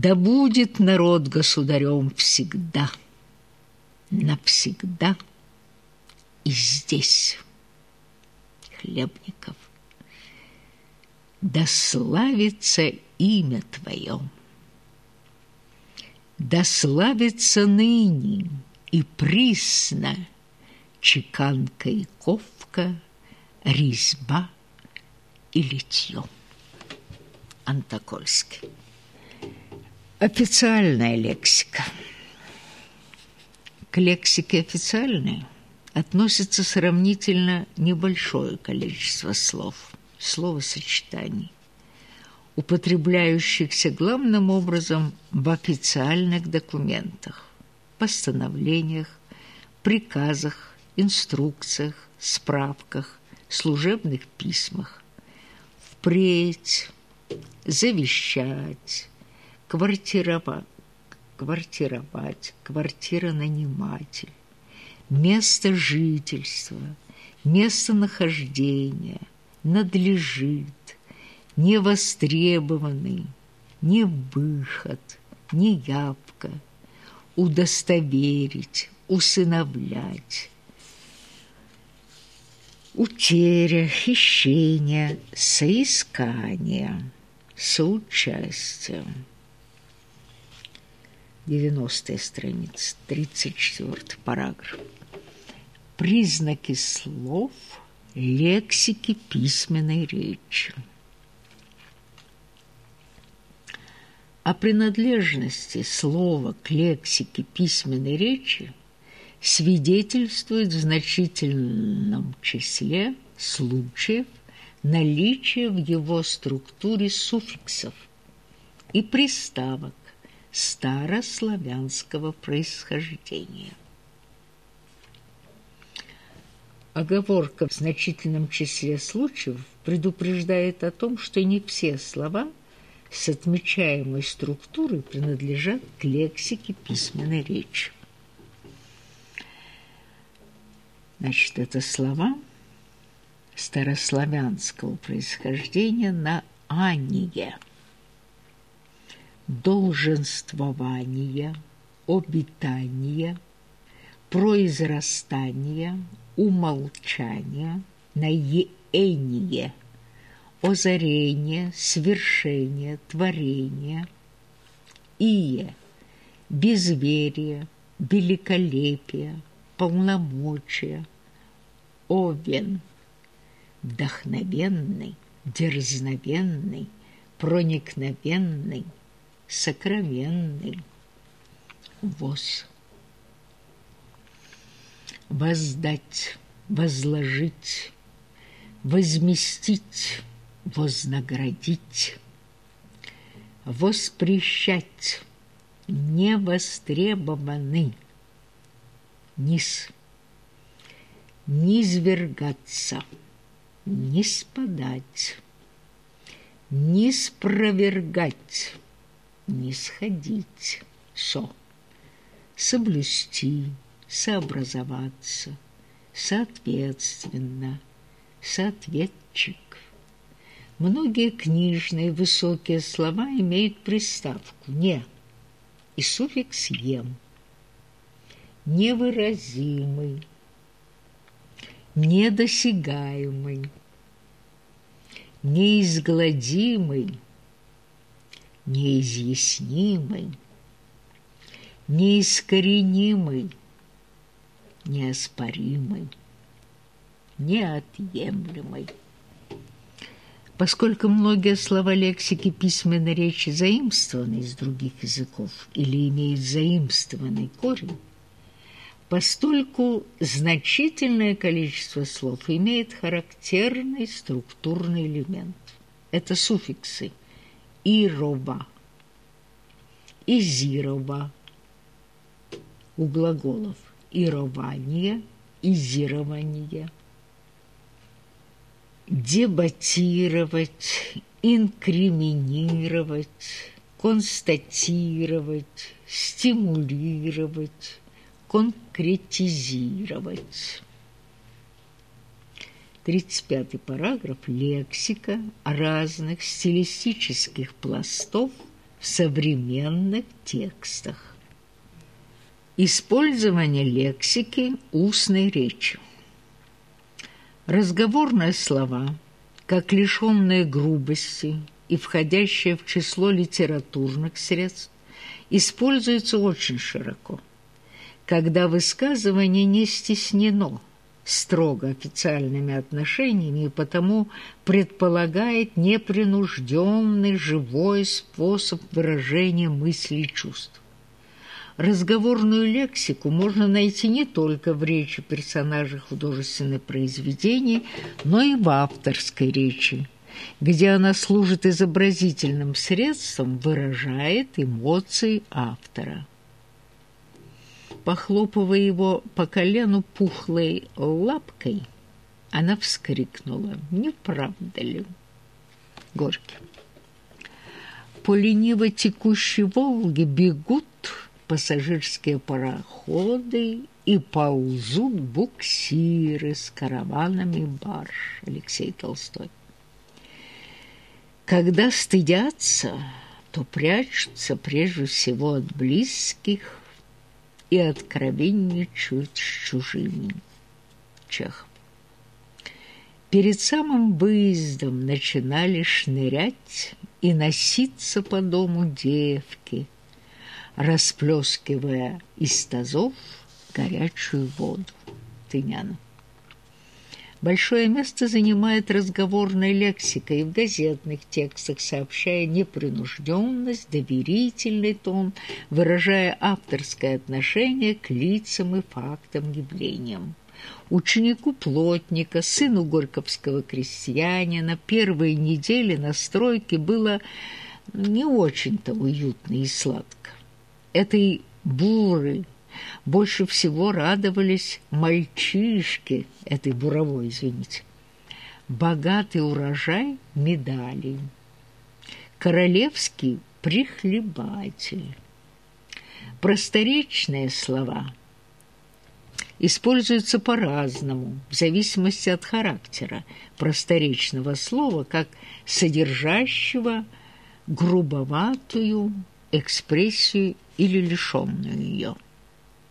Да будет народ государем всегда, навсегда и здесь. Хлебников. Да славится имя Твое. Да славится ныне и присно чеканка и ковка, резьба и литье. Антокольский. Официальная лексика. К лексике официальной относится сравнительно небольшое количество слов, словосочетаний, употребляющихся главным образом в официальных документах, постановлениях, приказах, инструкциях, справках, служебных письмах. Впредь, завещать, квартировать, квартировать, квартиронаниматель, место жительства, местонахождение, надлежит, невостребованный, не выход, не явка, удостоверить, усыновлять, утеря, хищение, соискание, соучастие. 90 страница, 34 параграф. Признаки слов, лексики письменной речи. О принадлежности слова к лексике письменной речи свидетельствует в значительном числе случаев наличие в его структуре суффиксов и приставок старославянского происхождения. Оговорка в значительном числе случаев предупреждает о том, что не все слова с отмечаемой структурой принадлежат к лексике письменной речи. Значит, это слова старославянского происхождения на «ание» долженствование, обитание, произрастание, умолчание, наение, озарение, свершение, творение, ие, безверие, великолепие, полномочия, овен, вдохновенный, дерзновенный, проникновенный, сокровенный воз. Воздать, возложить, возместить, вознаградить, воспрещать, невостребованный, низ, низвергаться, не спадать, не спровергать, не сходить, со, соблюсти, сообразоваться, соответственно, соответчик. Многие книжные высокие слова имеют приставку «не» и суффикс «ем». Невыразимый, недосягаемый, неизгладимый, неизъяснимый, неискоренимый, неоспоримый, неотъемлемый. Поскольку многие слова лексики письменной речи заимствованы из других языков или имеют заимствованный корень, постольку значительное количество слов имеет характерный структурный элемент. Это суффиксы – Ирова, Изирова у глаголов Ирование, Изирование, дебатировать, инкриминировать, констатировать, стимулировать, конкретизировать. 35 параграф – лексика разных стилистических пластов в современных текстах. Использование лексики устной речи. Разговорные слова, как лишённые грубости и входящие в число литературных средств, используются очень широко, когда высказывание не стеснено строго официальными отношениями и потому предполагает непринужденный живой способ выражения мыслей и чувств. Разговорную лексику можно найти не только в речи персонажей художественных произведений, но и в авторской речи, где она служит изобразительным средством, выражает эмоции автора. Похлопывая его по колену пухлой лапкой, она вскрикнула. «Не правда ли?» Горький. По лениво текущей Волге бегут пассажирские пароходы и ползут буксиры с караванами барж. Алексей Толстой. Когда стыдятся, то прячутся прежде всего от близких и откровенничают с чужими. Чехов. Перед самым выездом начинали шнырять и носиться по дому девки, расплескивая из тазов горячую воду. Тыняна. Большое место занимает разговорная лексика и в газетных текстах, сообщая непринужденность, доверительный тон, выражая авторское отношение к лицам и фактам явлениям. Ученику плотника, сыну горьковского крестьянина, первые недели на стройке было не очень-то уютно и сладко. Этой буры, больше всего радовались мальчишки этой буровой, извините. Богатый урожай – медали. Королевский – прихлебатель. Просторечные слова используются по-разному, в зависимости от характера просторечного слова, как содержащего грубоватую экспрессию или лишённую ее.